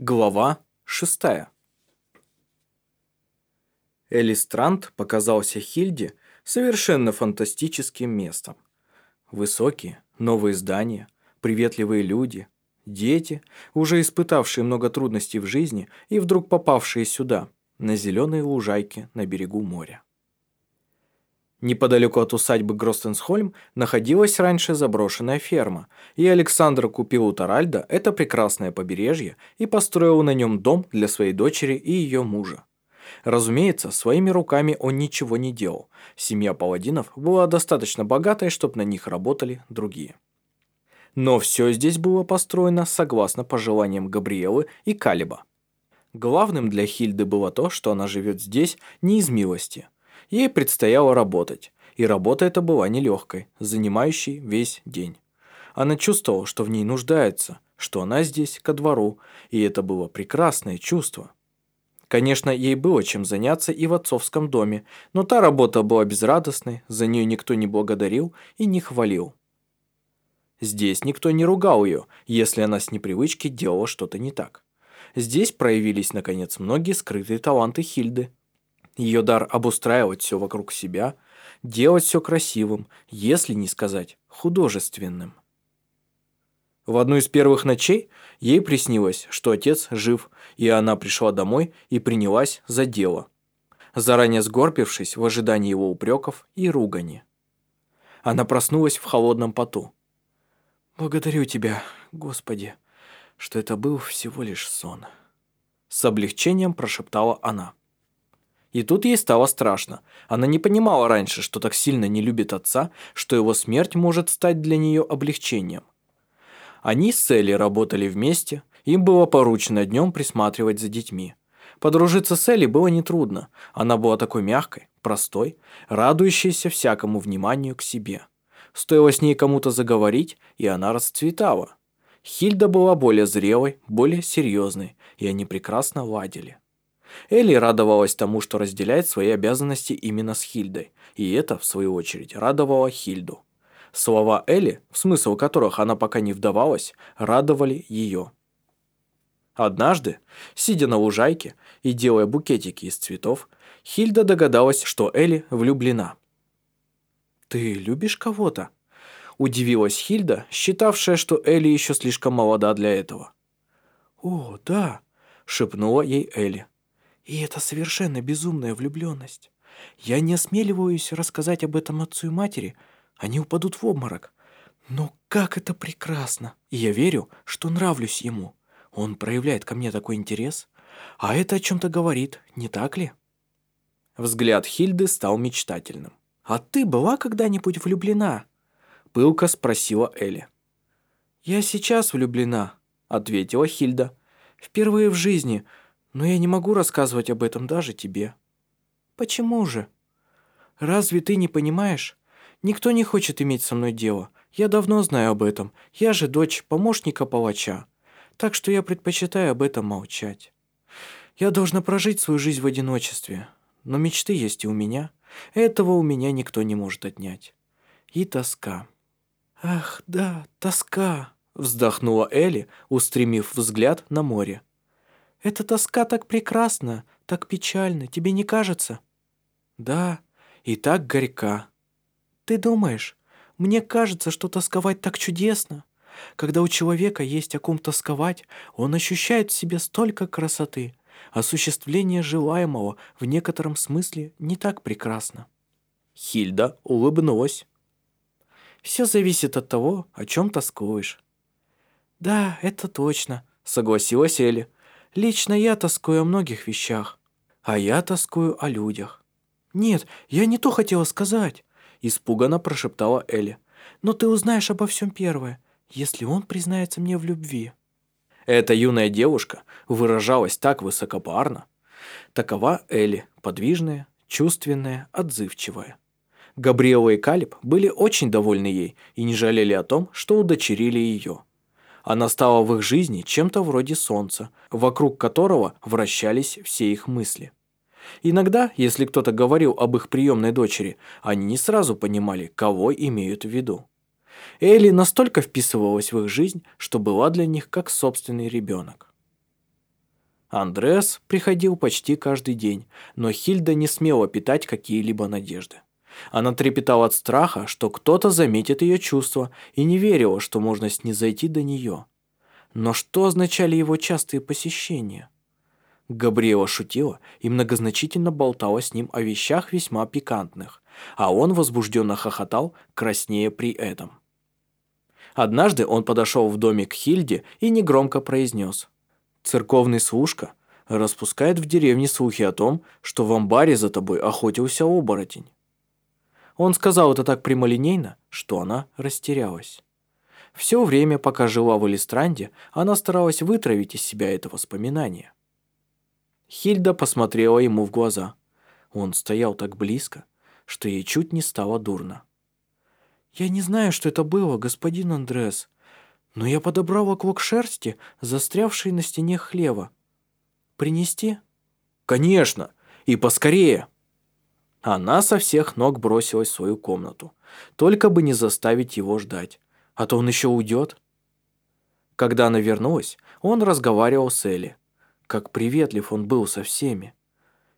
Глава шестая. Элистранд показался Хильде совершенно фантастическим местом. Высокие, новые здания, приветливые люди, дети, уже испытавшие много трудностей в жизни и вдруг попавшие сюда, на зеленые лужайки на берегу моря. Неподалеку от усадьбы Гростенсхольм находилась раньше заброшенная ферма, и Александр купил у Таральда это прекрасное побережье и построил на нем дом для своей дочери и ее мужа. Разумеется, своими руками он ничего не делал. Семья паладинов была достаточно богатой, чтобы на них работали другие. Но все здесь было построено согласно пожеланиям Габриэлы и Калиба. Главным для Хильды было то, что она живет здесь не из милости – Ей предстояло работать, и работа эта была нелегкой, занимающей весь день. Она чувствовала, что в ней нуждается, что она здесь ко двору, и это было прекрасное чувство. Конечно, ей было чем заняться и в отцовском доме, но та работа была безрадостной, за нее никто не благодарил и не хвалил. Здесь никто не ругал ее, если она с непривычки делала что-то не так. Здесь проявились, наконец, многие скрытые таланты Хильды. Ее дар обустраивать все вокруг себя, делать все красивым, если не сказать художественным. В одну из первых ночей ей приснилось, что отец жив, и она пришла домой и принялась за дело, заранее сгорбившись в ожидании его упреков и ругани. Она проснулась в холодном поту. «Благодарю тебя, Господи, что это был всего лишь сон», с облегчением прошептала она. И тут ей стало страшно. Она не понимала раньше, что так сильно не любит отца, что его смерть может стать для нее облегчением. Они с Элли работали вместе, им было поручено днем присматривать за детьми. Подружиться с Элли было нетрудно. Она была такой мягкой, простой, радующейся всякому вниманию к себе. Стоило с ней кому-то заговорить, и она расцветала. Хильда была более зрелой, более серьезной, и они прекрасно ладили. Элли радовалась тому, что разделяет свои обязанности именно с Хильдой, и это, в свою очередь, радовало Хильду. Слова Элли, в смысл которых она пока не вдавалась, радовали ее. Однажды, сидя на лужайке и делая букетики из цветов, Хильда догадалась, что Элли влюблена. «Ты любишь кого-то?» – удивилась Хильда, считавшая, что Элли еще слишком молода для этого. «О, да», – шепнула ей Элли. И это совершенно безумная влюбленность. Я не осмеливаюсь рассказать об этом отцу и матери, они упадут в обморок. Но как это прекрасно! И я верю, что нравлюсь ему. Он проявляет ко мне такой интерес. А это о чем-то говорит, не так ли? Взгляд Хильды стал мечтательным. «А ты была когда-нибудь влюблена?» Пылко спросила Элли. «Я сейчас влюблена», — ответила Хильда. «Впервые в жизни, но я не могу рассказывать об этом даже тебе». «Почему же?» «Разве ты не понимаешь? Никто не хочет иметь со мной дело. Я давно знаю об этом. Я же дочь помощника палача. Так что я предпочитаю об этом молчать. Я должна прожить свою жизнь в одиночестве. Но мечты есть и у меня. Этого у меня никто не может отнять. И тоска». «Ах, да, тоска», — вздохнула Элли, устремив взгляд на море. Эта тоска так прекрасна, так печальна, тебе не кажется? Да, и так горька. Ты думаешь, мне кажется, что тосковать так чудесно. Когда у человека есть о ком тосковать, он ощущает в себе столько красоты. Осуществление желаемого в некотором смысле не так прекрасно. Хильда улыбнулась. Все зависит от того, о чем тоскуешь. Да, это точно, согласилась Элли. Лично я тоскую о многих вещах, а я тоскую о людях. Нет, я не то хотела сказать, испуганно прошептала Элли. Но ты узнаешь обо всем первое, если он признается мне в любви. Эта юная девушка выражалась так высокопарно. Такова Элли, подвижная, чувственная, отзывчивая. Габриэла и Калиб были очень довольны ей и не жалели о том, что удочерили ее. Она стала в их жизни чем-то вроде солнца, вокруг которого вращались все их мысли. Иногда, если кто-то говорил об их приемной дочери, они не сразу понимали, кого имеют в виду. Элли настолько вписывалась в их жизнь, что была для них как собственный ребенок. Андреас приходил почти каждый день, но Хильда не смела питать какие-либо надежды. Она трепетала от страха, что кто-то заметит ее чувства, и не верила, что можно снизойти до нее. Но что означали его частые посещения? Габриэла шутила и многозначительно болтала с ним о вещах весьма пикантных, а он возбужденно хохотал, краснея при этом. Однажды он подошел в домик Хильде и негромко произнес. «Церковный служка распускает в деревне слухи о том, что в амбаре за тобой охотился оборотень». Он сказал это так прямолинейно, что она растерялась. Все время, пока жила в Элистранде, она старалась вытравить из себя это воспоминание. Хильда посмотрела ему в глаза. Он стоял так близко, что ей чуть не стало дурно. «Я не знаю, что это было, господин Андрес, но я подобрала клок шерсти, застрявший на стене хлева. Принести?» «Конечно! И поскорее!» Она со всех ног бросилась в свою комнату. Только бы не заставить его ждать. А то он еще уйдет. Когда она вернулась, он разговаривал с Элли. Как приветлив он был со всеми.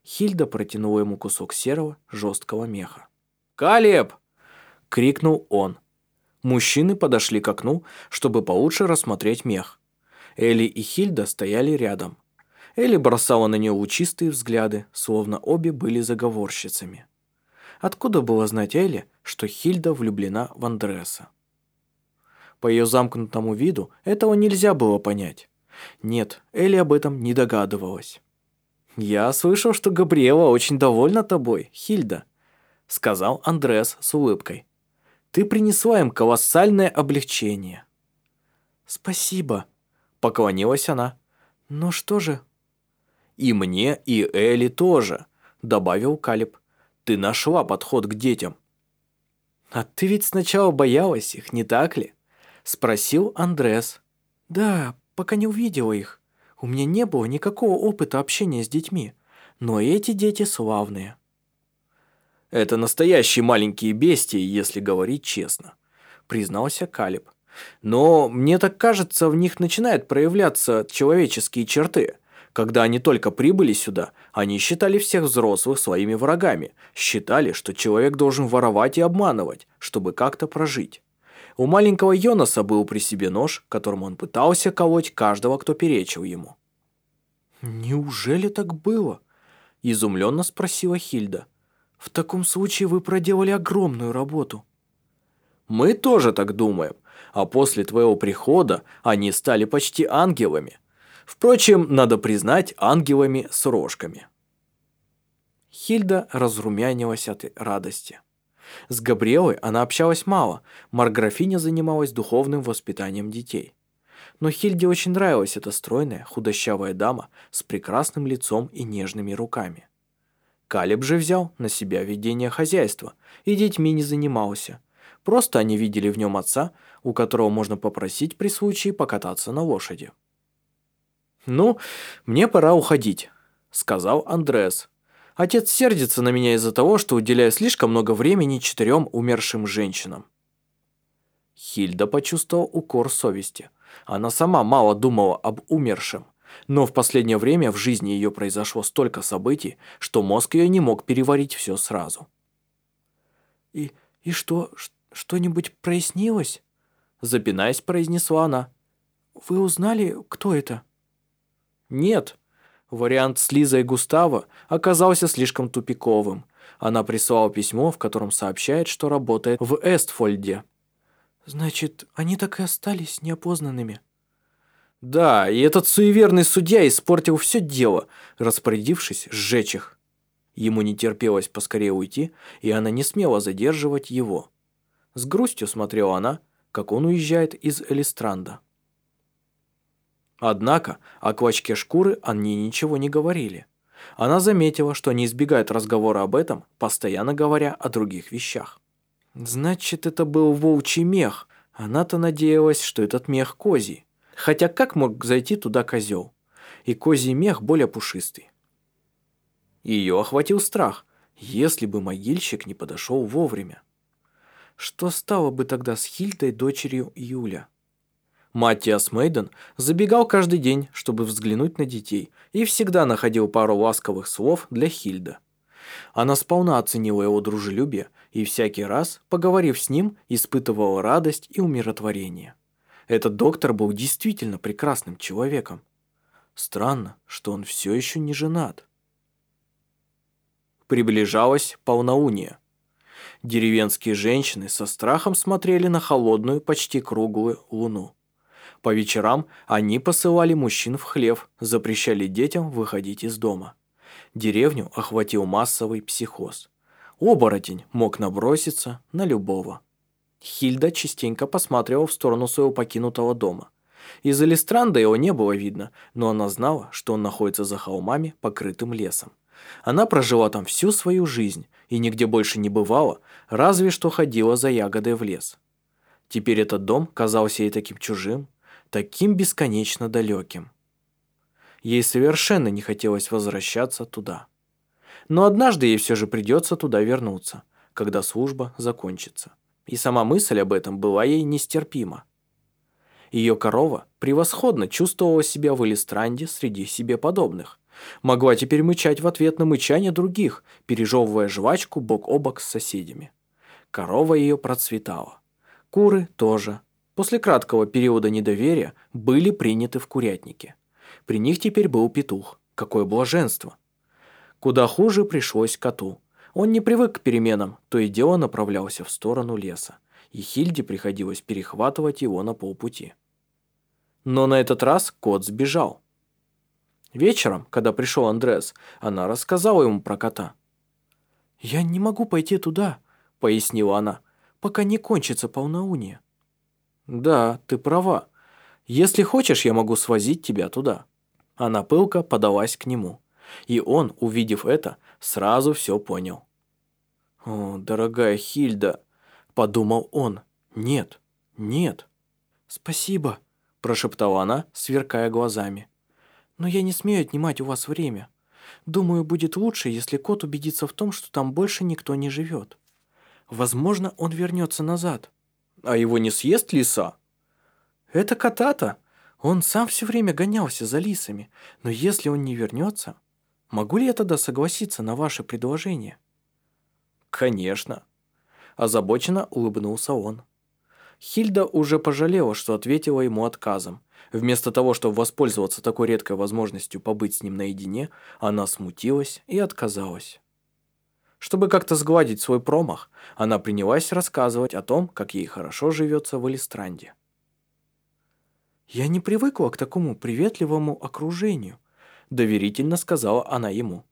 Хильда протянула ему кусок серого, жесткого меха. «Калеб!» — крикнул он. Мужчины подошли к окну, чтобы получше рассмотреть мех. Элли и Хильда стояли рядом. Элли бросала на нее лучистые взгляды, словно обе были заговорщицами. Откуда было знать Элли, что Хильда влюблена в Андреаса? По ее замкнутому виду этого нельзя было понять. Нет, Элли об этом не догадывалась. «Я слышал, что Габриэла очень довольна тобой, Хильда», сказал Андреас с улыбкой. «Ты принесла им колоссальное облегчение». «Спасибо», поклонилась она. «Но что же?» «И мне, и Элли тоже», добавил Калиб. «Ты нашла подход к детям». «А ты ведь сначала боялась их, не так ли?» Спросил Андрес. «Да, пока не увидела их. У меня не было никакого опыта общения с детьми. Но эти дети славные». «Это настоящие маленькие бестии, если говорить честно», признался Калиб. «Но мне так кажется, в них начинают проявляться человеческие черты. Когда они только прибыли сюда, они считали всех взрослых своими врагами, считали, что человек должен воровать и обманывать, чтобы как-то прожить. У маленького Йонаса был при себе нож, которым он пытался колоть каждого, кто перечил ему. «Неужели так было?» – изумленно спросила Хильда. «В таком случае вы проделали огромную работу». «Мы тоже так думаем, а после твоего прихода они стали почти ангелами. Впрочем, надо признать, ангелами с рожками». Хильда разрумянилась от радости. С Габриэлой она общалась мало, Марграфиня занималась духовным воспитанием детей. Но Хильде очень нравилась эта стройная, худощавая дама с прекрасным лицом и нежными руками. Калеб же взял на себя ведение хозяйства и детьми не занимался. Просто они видели в нем отца, у которого можно попросить при случае покататься на лошади. «Ну, мне пора уходить», — сказал Андреас, Отец сердится на меня из-за того, что уделяю слишком много времени четырем умершим женщинам. Хильда почувствовала укор совести. Она сама мало думала об умершем. Но в последнее время в жизни ее произошло столько событий, что мозг ее не мог переварить все сразу. «И, и что, что-нибудь прояснилось?» Запинаясь, произнесла она. «Вы узнали, кто это?» «Нет», Вариант с Лизой и Густаво оказался слишком тупиковым. Она прислала письмо, в котором сообщает, что работает в Эстфольде. «Значит, они так и остались неопознанными?» «Да, и этот суеверный судья испортил все дело, распорядившись сжечь их». Ему не терпелось поскорее уйти, и она не смела задерживать его. С грустью смотрела она, как он уезжает из Элистранда. Однако о клочке шкуры они ничего не говорили. Она заметила, что они избегают разговора об этом, постоянно говоря о других вещах. Значит, это был волчий мех. Она-то надеялась, что этот мех козий. Хотя как мог зайти туда козел? И козий мех более пушистый. Ее охватил страх, если бы могильщик не подошел вовремя. Что стало бы тогда с Хильдой, дочерью Юля? Маттиас Мейден забегал каждый день, чтобы взглянуть на детей, и всегда находил пару ласковых слов для Хильда. Она сполна оценила его дружелюбие и всякий раз, поговорив с ним, испытывала радость и умиротворение. Этот доктор был действительно прекрасным человеком. Странно, что он все еще не женат. Приближалось полнолуние. Деревенские женщины со страхом смотрели на холодную, почти круглую луну. По вечерам они посылали мужчин в хлев, запрещали детям выходить из дома. Деревню охватил массовый психоз. Оборотень мог наброситься на любого. Хильда частенько посматривала в сторону своего покинутого дома. Из Элистранда его не было видно, но она знала, что он находится за холмами, покрытым лесом. Она прожила там всю свою жизнь и нигде больше не бывала, разве что ходила за ягодой в лес. Теперь этот дом казался ей таким чужим, таким бесконечно далеким. Ей совершенно не хотелось возвращаться туда. Но однажды ей все же придется туда вернуться, когда служба закончится. И сама мысль об этом была ей нестерпима. Ее корова превосходно чувствовала себя в Элистранде среди себе подобных. Могла теперь мычать в ответ на мычание других, пережевывая жвачку бок о бок с соседями. Корова ее процветала. Куры тоже после краткого периода недоверия были приняты в курятнике. При них теперь был петух. Какое блаженство! Куда хуже пришлось коту. Он не привык к переменам, то и дело направлялся в сторону леса, и Хильде приходилось перехватывать его на полпути. Но на этот раз кот сбежал. Вечером, когда пришел Андрес, она рассказала ему про кота. «Я не могу пойти туда», — пояснила она, — «пока не кончится полнолуние». «Да, ты права. Если хочешь, я могу свозить тебя туда». Она пылко подалась к нему. И он, увидев это, сразу все понял. «О, дорогая Хильда», — подумал он, — «нет, нет». «Спасибо», — прошептала она, сверкая глазами. «Но я не смею отнимать у вас время. Думаю, будет лучше, если кот убедится в том, что там больше никто не живет. Возможно, он вернется назад». А его не съест лиса? Это кота-то. Он сам все время гонялся за лисами. Но если он не вернется, могу ли я тогда согласиться на ваше предложение? Конечно. Озабоченно улыбнулся он. Хильда уже пожалела, что ответила ему отказом. Вместо того, чтобы воспользоваться такой редкой возможностью побыть с ним наедине, она смутилась и отказалась. Чтобы как-то сгладить свой промах, она принялась рассказывать о том, как ей хорошо живется в Элистранде. «Я не привыкла к такому приветливому окружению», – доверительно сказала она ему.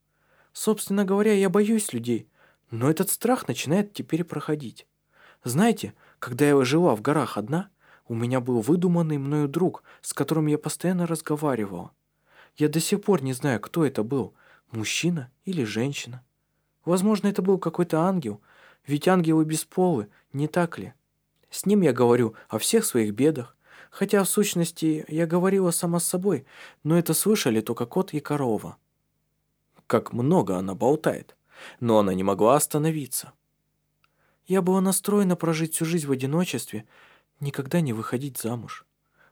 «Собственно говоря, я боюсь людей, но этот страх начинает теперь проходить. Знаете, когда я жила в горах одна, у меня был выдуманный мною друг, с которым я постоянно разговаривала. Я до сих пор не знаю, кто это был, мужчина или женщина. Возможно, это был какой-то ангел, ведь ангелы бесполы, не так ли? С ним я говорю о всех своих бедах, хотя в сущности я говорила сама с собой, но это слышали только кот и корова. Как много она болтает, но она не могла остановиться. Я была настроена прожить всю жизнь в одиночестве, никогда не выходить замуж.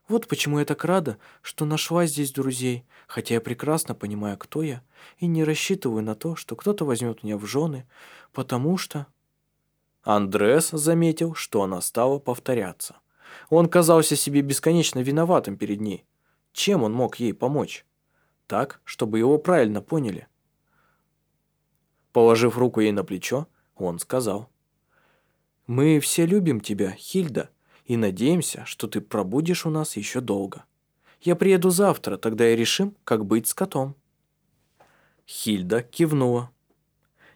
Вот почему я так рада, что нашла здесь друзей, хотя я прекрасно понимаю, кто я, и не рассчитываю на то, что кто-то возьмет меня в жены, потому что...» Андрес заметил, что она стала повторяться. Он казался себе бесконечно виноватым перед ней. Чем он мог ей помочь? Так, чтобы его правильно поняли. Положив руку ей на плечо, он сказал. «Мы все любим тебя, Хильда и надеемся, что ты пробудешь у нас еще долго. Я приеду завтра, тогда и решим, как быть с котом». Хильда кивнула.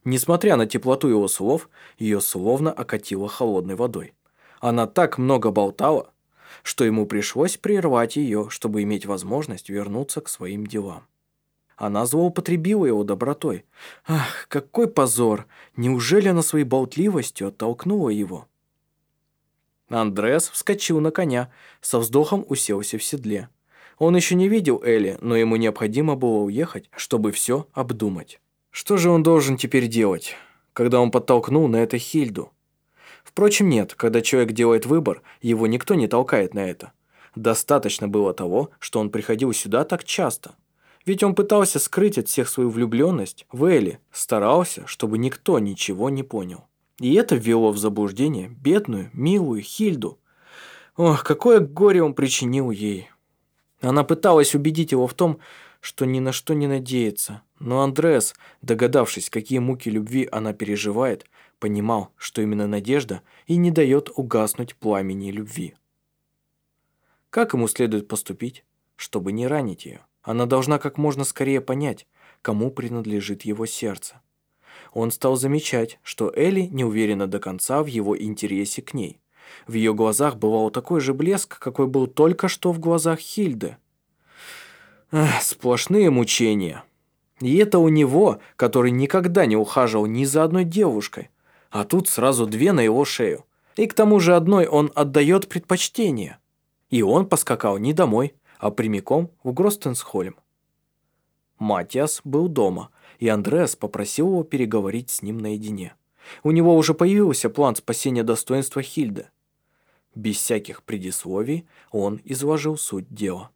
Несмотря на теплоту его слов, ее словно окатило холодной водой. Она так много болтала, что ему пришлось прервать ее, чтобы иметь возможность вернуться к своим делам. Она злоупотребила его добротой. Ах, какой позор! Неужели она своей болтливостью оттолкнула его? Андрес вскочил на коня, со вздохом уселся в седле. Он еще не видел Элли, но ему необходимо было уехать, чтобы все обдумать. Что же он должен теперь делать, когда он подтолкнул на это Хильду? Впрочем, нет, когда человек делает выбор, его никто не толкает на это. Достаточно было того, что он приходил сюда так часто. Ведь он пытался скрыть от всех свою влюбленность в Элли, старался, чтобы никто ничего не понял. И это ввело в заблуждение бедную, милую Хильду. Ох, какое горе он причинил ей. Она пыталась убедить его в том, что ни на что не надеется. Но Андрес, догадавшись, какие муки любви она переживает, понимал, что именно надежда и не дает угаснуть пламени любви. Как ему следует поступить, чтобы не ранить ее? Она должна как можно скорее понять, кому принадлежит его сердце. Он стал замечать, что Элли не уверена до конца в его интересе к ней. В ее глазах бывал такой же блеск, какой был только что в глазах Хильды. Эх, сплошные мучения. И это у него, который никогда не ухаживал ни за одной девушкой. А тут сразу две на его шею. И к тому же одной он отдает предпочтение. И он поскакал не домой, а прямиком в Гростенсхольм. Матиас был дома, и Андреас попросил его переговорить с ним наедине. У него уже появился план спасения достоинства Хильды. Без всяких предисловий он изложил суть дела.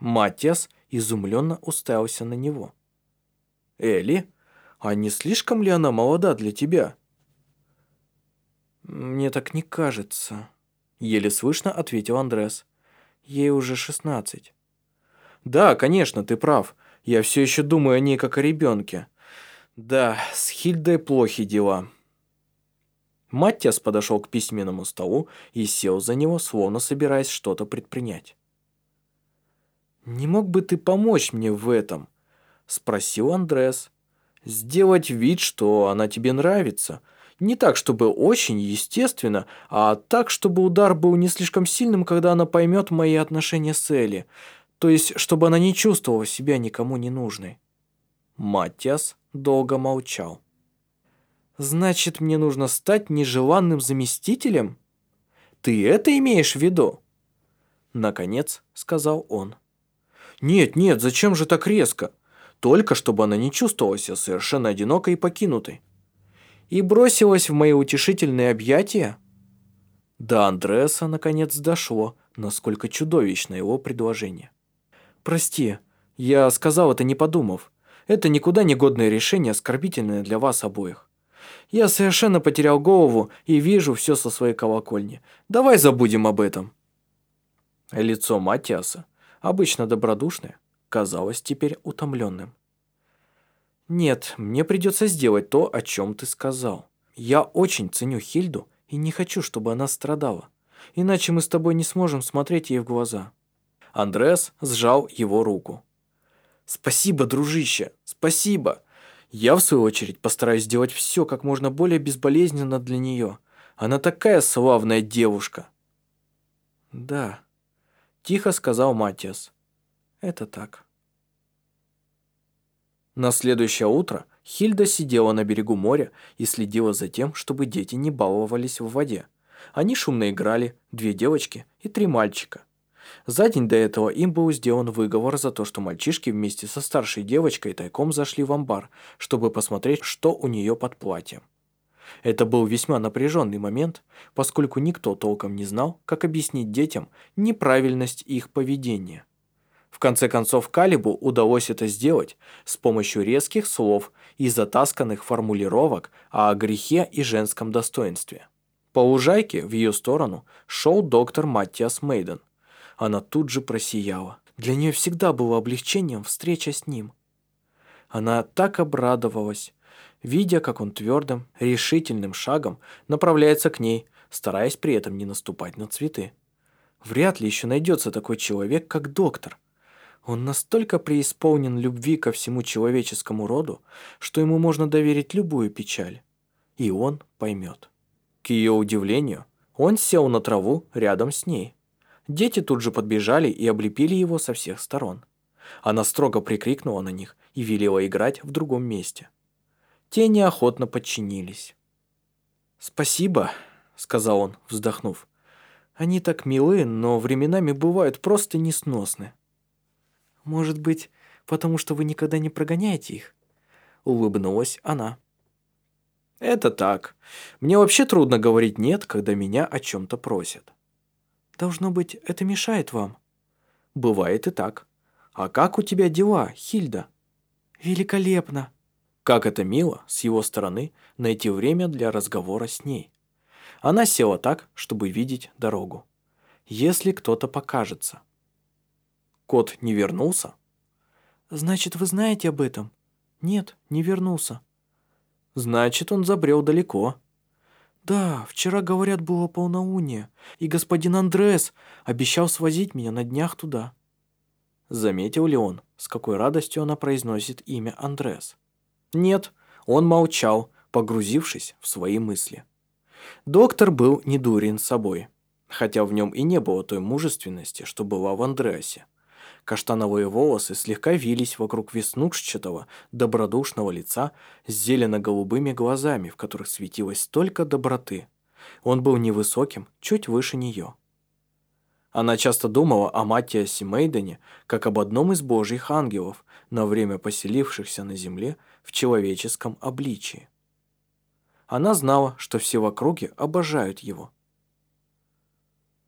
Матиас изумленно уставился на него. «Элли, а не слишком ли она молода для тебя?» «Мне так не кажется», — еле слышно ответил Андрес. Ей уже шестнадцать. Да, конечно, ты прав. Я все еще думаю о ней как о ребенке. Да, с Хильдой плохи дела. Маттиас подошел к письменному столу и сел за него, словно собираясь что-то предпринять. «Не мог бы ты помочь мне в этом?» – спросил Андрес. «Сделать вид, что она тебе нравится, не так, чтобы очень естественно, а так, чтобы удар был не слишком сильным, когда она поймет мои отношения с Элли. То есть, чтобы она не чувствовала себя никому не нужной. Матиас долго молчал. «Значит, мне нужно стать нежеланным заместителем? Ты это имеешь в виду?» Наконец, сказал он. «Нет, нет, зачем же так резко? Только чтобы она не чувствовала себя совершенно одинокой и покинутой и бросилась в мои утешительные объятия? До Андреаса наконец дошло, насколько чудовищно его предложение. «Прости, я сказал это не подумав. Это никуда не годное решение, оскорбительное для вас обоих. Я совершенно потерял голову и вижу все со своей колокольни. Давай забудем об этом». Лицо Матиаса, обычно добродушное, казалось теперь утомленным. «Нет, мне придется сделать то, о чем ты сказал. Я очень ценю Хильду и не хочу, чтобы она страдала. Иначе мы с тобой не сможем смотреть ей в глаза». Андреас сжал его руку. «Спасибо, дружище, спасибо. Я, в свою очередь, постараюсь сделать все как можно более безболезненно для нее. Она такая славная девушка». «Да», – тихо сказал Матиас. «Это так». На следующее утро Хильда сидела на берегу моря и следила за тем, чтобы дети не баловались в воде. Они шумно играли, две девочки и три мальчика. За день до этого им был сделан выговор за то, что мальчишки вместе со старшей девочкой тайком зашли в амбар, чтобы посмотреть, что у нее под платьем. Это был весьма напряженный момент, поскольку никто толком не знал, как объяснить детям неправильность их поведения. В конце концов, Калибу удалось это сделать с помощью резких слов и затасканных формулировок о грехе и женском достоинстве. По лужайке в ее сторону шел доктор Маттиас Мейден. Она тут же просияла. Для нее всегда было облегчением встреча с ним. Она так обрадовалась, видя, как он твердым, решительным шагом направляется к ней, стараясь при этом не наступать на цветы. Вряд ли еще найдется такой человек, как доктор, он настолько преисполнен любви ко всему человеческому роду, что ему можно доверить любую печаль. И он поймет. К ее удивлению, он сел на траву рядом с ней. Дети тут же подбежали и облепили его со всех сторон. Она строго прикрикнула на них и велела играть в другом месте. Те неохотно подчинились. «Спасибо», — сказал он, вздохнув. «Они так милы, но временами бывают просто несносны». «Может быть, потому что вы никогда не прогоняете их?» Улыбнулась она. «Это так. Мне вообще трудно говорить «нет», когда меня о чем-то просят». Должно быть, это мешает вам. Бывает и так. А как у тебя дела, Хильда? Великолепно. Как это мило с его стороны найти время для разговора с ней. Она села так, чтобы видеть дорогу. Если кто-то покажется. Кот не вернулся? Значит, вы знаете об этом? Нет, не вернулся. Значит, он забрел далеко. Да, вчера, говорят, было полнолуние, и господин Андрес обещал свозить меня на днях туда. Заметил ли он, с какой радостью она произносит имя Андрес? Нет, он молчал, погрузившись в свои мысли. Доктор был не дурен собой, хотя в нем и не было той мужественности, что была в Андреасе. Каштановые волосы слегка вились вокруг веснушчатого, добродушного лица с зелено-голубыми глазами, в которых светилось столько доброты. Он был невысоким, чуть выше нее. Она часто думала о Матиасе Мейдене как об одном из божьих ангелов, на время поселившихся на земле в человеческом обличии. Она знала, что все в округе обожают его.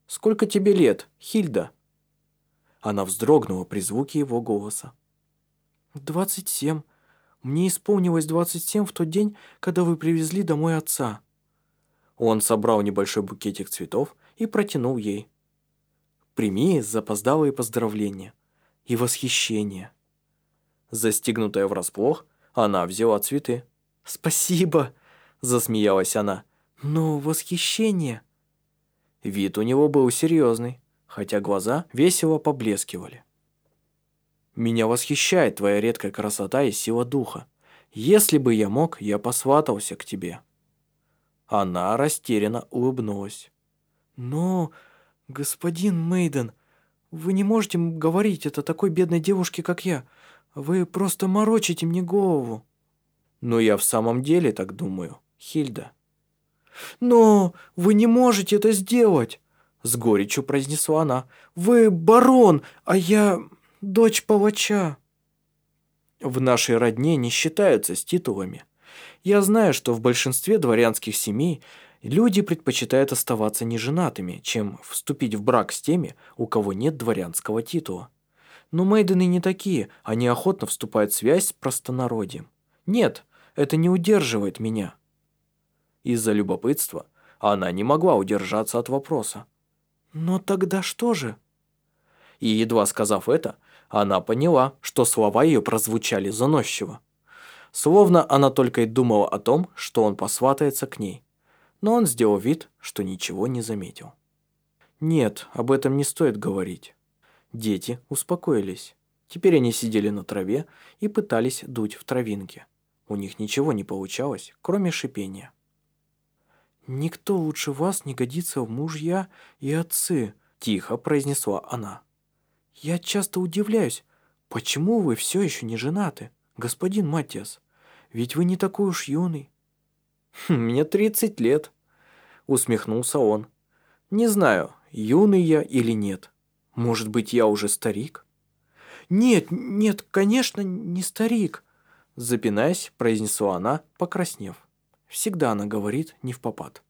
«Сколько тебе лет, Хильда?» Она вздрогнула при звуке его голоса. «Двадцать семь. Мне исполнилось двадцать семь в тот день, когда вы привезли домой отца». Он собрал небольшой букетик цветов и протянул ей. «Прими запоздалые поздравления и восхищение». Застигнутая врасплох, она взяла цветы. «Спасибо!» – засмеялась она. «Но восхищение...» Вид у него был серьезный хотя глаза весело поблескивали. «Меня восхищает твоя редкая красота и сила духа. Если бы я мог, я посватался к тебе». Она растерянно улыбнулась. «Но, господин Мейден, вы не можете говорить это такой бедной девушке, как я. Вы просто морочите мне голову». «Но я в самом деле так думаю, Хильда». «Но вы не можете это сделать!» С горечью произнесла она. «Вы барон, а я дочь палача». В нашей родне не считаются с титулами. Я знаю, что в большинстве дворянских семей люди предпочитают оставаться неженатыми, чем вступить в брак с теми, у кого нет дворянского титула. Но Мейдены не такие, они охотно вступают в связь с простонародием. Нет, это не удерживает меня. Из-за любопытства она не могла удержаться от вопроса. «Но тогда что же?» И едва сказав это, она поняла, что слова ее прозвучали заносчиво. Словно она только и думала о том, что он посватается к ней. Но он сделал вид, что ничего не заметил. Нет, об этом не стоит говорить. Дети успокоились. Теперь они сидели на траве и пытались дуть в травинке. У них ничего не получалось, кроме шипения. «Никто лучше вас не годится в мужья и отцы», – тихо произнесла она. «Я часто удивляюсь, почему вы все еще не женаты, господин Матиас? Ведь вы не такой уж юный». «Хм, «Мне тридцать лет», – усмехнулся он. «Не знаю, юный я или нет. Может быть, я уже старик?» «Нет, нет, конечно, не старик», – запинаясь, произнесла она, покраснев. Всегда она говорит не в попад.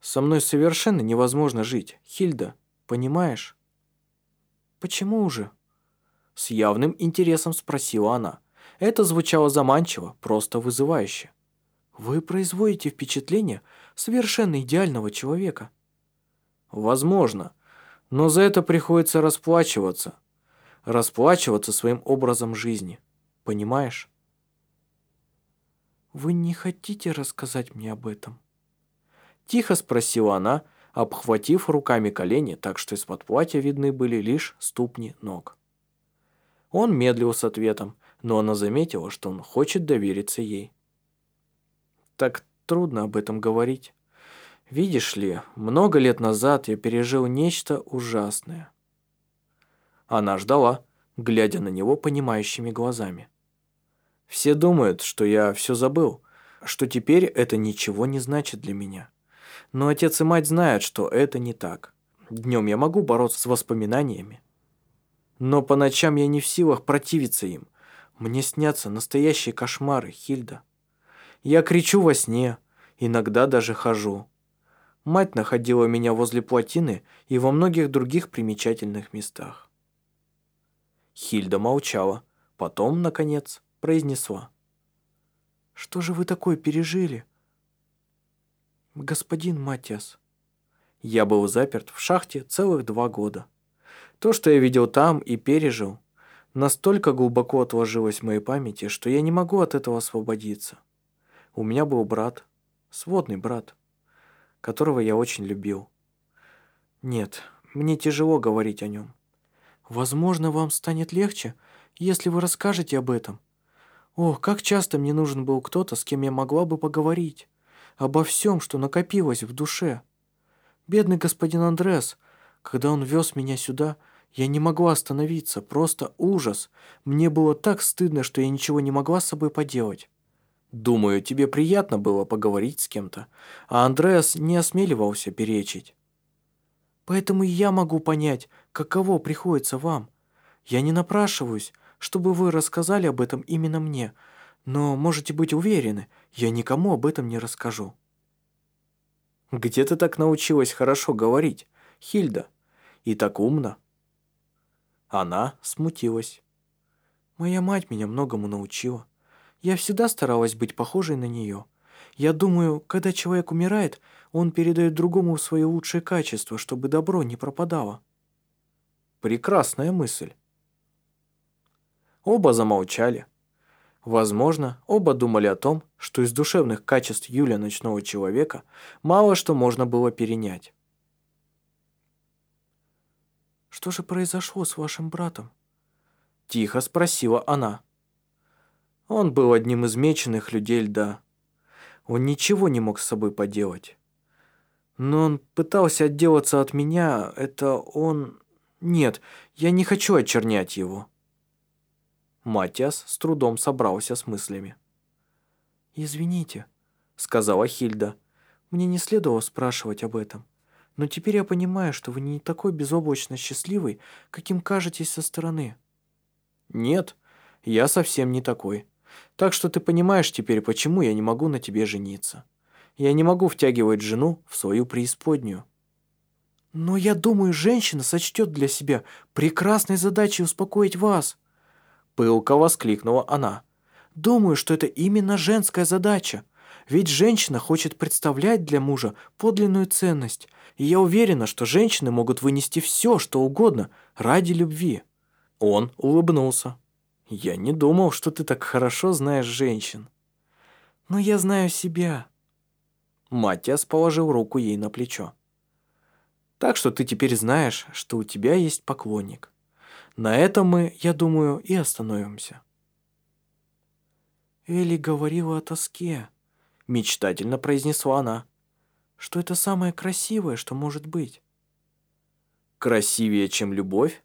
«Со мной совершенно невозможно жить, Хильда, понимаешь?» «Почему же?» С явным интересом спросила она. Это звучало заманчиво, просто вызывающе. «Вы производите впечатление совершенно идеального человека». «Возможно, но за это приходится расплачиваться. Расплачиваться своим образом жизни. Понимаешь?» «Вы не хотите рассказать мне об этом?» Тихо спросила она, обхватив руками колени, так что из-под платья видны были лишь ступни ног. Он медлил с ответом, но она заметила, что он хочет довериться ей. «Так трудно об этом говорить. Видишь ли, много лет назад я пережил нечто ужасное». Она ждала, глядя на него понимающими глазами. Все думают, что я все забыл, что теперь это ничего не значит для меня. Но отец и мать знают, что это не так. Днем я могу бороться с воспоминаниями. Но по ночам я не в силах противиться им. Мне снятся настоящие кошмары, Хильда. Я кричу во сне, иногда даже хожу. Мать находила меня возле плотины и во многих других примечательных местах. Хильда молчала, потом, наконец, произнесла. «Что же вы такое пережили?» «Господин Матиас». Я был заперт в шахте целых два года. То, что я видел там и пережил, настолько глубоко отложилось в моей памяти, что я не могу от этого освободиться. У меня был брат, сводный брат, которого я очень любил. Нет, мне тяжело говорить о нем. Возможно, вам станет легче, если вы расскажете об этом. Ох, как часто мне нужен был кто-то, с кем я могла бы поговорить. Обо всем, что накопилось в душе. Бедный господин Андрес, когда он вез меня сюда, я не могла остановиться, просто ужас. Мне было так стыдно, что я ничего не могла с собой поделать. Думаю, тебе приятно было поговорить с кем-то, а Андреас не осмеливался перечить. Поэтому я могу понять, каково приходится вам. Я не напрашиваюсь, чтобы вы рассказали об этом именно мне, но можете быть уверены, я никому об этом не расскажу. Где ты так научилась хорошо говорить, Хильда? И так умно. Она смутилась. Моя мать меня многому научила. Я всегда старалась быть похожей на нее. Я думаю, когда человек умирает, он передает другому свои лучшие качества, чтобы добро не пропадало. Прекрасная мысль. Оба замолчали. Возможно, оба думали о том, что из душевных качеств Юля Ночного Человека мало что можно было перенять. «Что же произошло с вашим братом?» Тихо спросила она. Он был одним из меченых людей льда. Он ничего не мог с собой поделать. Но он пытался отделаться от меня, это он... Нет, я не хочу очернять его. Матиас с трудом собрался с мыслями. «Извините», — сказала Хильда. «Мне не следовало спрашивать об этом. Но теперь я понимаю, что вы не такой безоблачно счастливый, каким кажетесь со стороны». «Нет, я совсем не такой. Так что ты понимаешь теперь, почему я не могу на тебе жениться. Я не могу втягивать жену в свою преисподнюю». «Но я думаю, женщина сочтет для себя прекрасной задачей успокоить вас», Пылко воскликнула она. «Думаю, что это именно женская задача. Ведь женщина хочет представлять для мужа подлинную ценность. И я уверена, что женщины могут вынести все, что угодно, ради любви». Он улыбнулся. «Я не думал, что ты так хорошо знаешь женщин». «Но я знаю себя». Матиас положил руку ей на плечо. «Так что ты теперь знаешь, что у тебя есть поклонник». На этом мы, я думаю, и остановимся. Элли говорила о тоске, мечтательно произнесла она, что это самое красивое, что может быть. Красивее, чем любовь?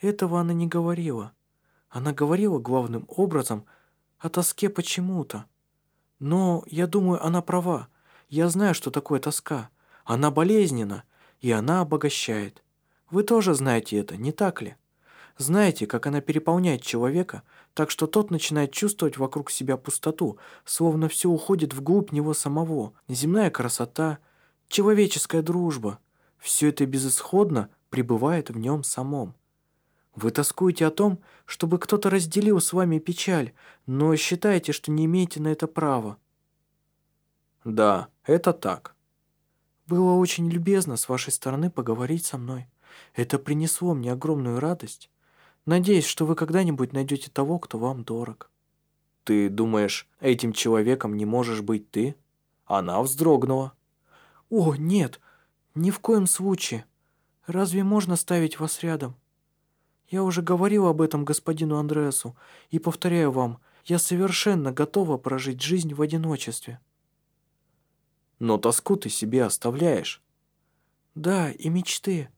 Этого она не говорила. Она говорила главным образом о тоске почему-то. Но, я думаю, она права. Я знаю, что такое тоска. Она болезненна, и она обогащает. Вы тоже знаете это, не так ли? Знаете, как она переполняет человека, так что тот начинает чувствовать вокруг себя пустоту, словно все уходит вглубь него самого. Земная красота, человеческая дружба – все это безысходно пребывает в нем самом. Вы тоскуете о том, чтобы кто-то разделил с вами печаль, но считаете, что не имеете на это права. Да, это так. Было очень любезно с вашей стороны поговорить со мной. Это принесло мне огромную радость. Надеюсь, что вы когда-нибудь найдете того, кто вам дорог». «Ты думаешь, этим человеком не можешь быть ты?» Она вздрогнула. «О, нет, ни в коем случае. Разве можно ставить вас рядом? Я уже говорил об этом господину Андреасу и повторяю вам, я совершенно готова прожить жизнь в одиночестве». «Но тоску ты себе оставляешь». «Да, и мечты.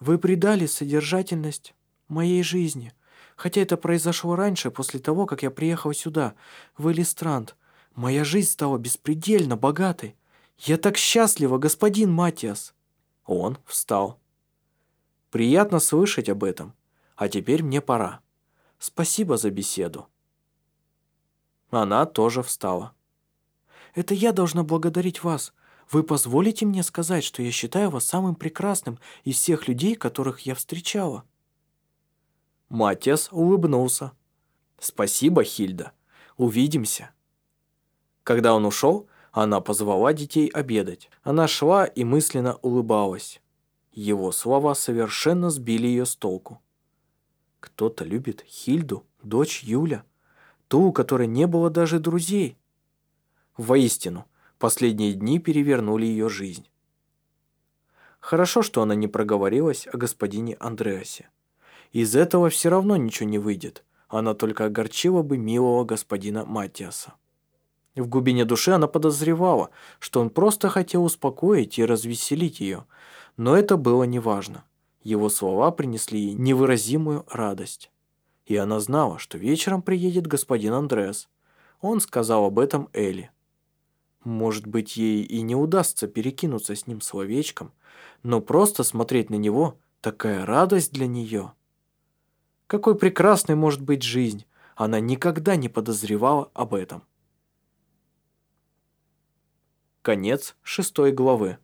Вы предали содержательность моей жизни, хотя это произошло раньше, после того, как я приехал сюда, в Элистранд. Моя жизнь стала беспредельно богатой. Я так счастлива, господин Матиас!» Он встал. «Приятно слышать об этом. А теперь мне пора. Спасибо за беседу». Она тоже встала. «Это я должна благодарить вас. Вы позволите мне сказать, что я считаю вас самым прекрасным из всех людей, которых я встречала?» Матиас улыбнулся. «Спасибо, Хильда. Увидимся». Когда он ушел, она позвала детей обедать. Она шла и мысленно улыбалась. Его слова совершенно сбили ее с толку. Кто-то любит Хильду, дочь Юля, ту, у которой не было даже друзей. Воистину, последние дни перевернули ее жизнь. Хорошо, что она не проговорилась о господине Андреасе. Из этого все равно ничего не выйдет. Она только огорчила бы милого господина Матиаса. В глубине души она подозревала, что он просто хотел успокоить и развеселить ее, но это было неважно. Его слова принесли ей невыразимую радость. И она знала, что вечером приедет господин Андреас. Он сказал об этом Элли. Может быть, ей и не удастся перекинуться с ним словечком, но просто смотреть на него – такая радость для нее. Какой прекрасной может быть жизнь, она никогда не подозревала об этом. Конец шестой главы.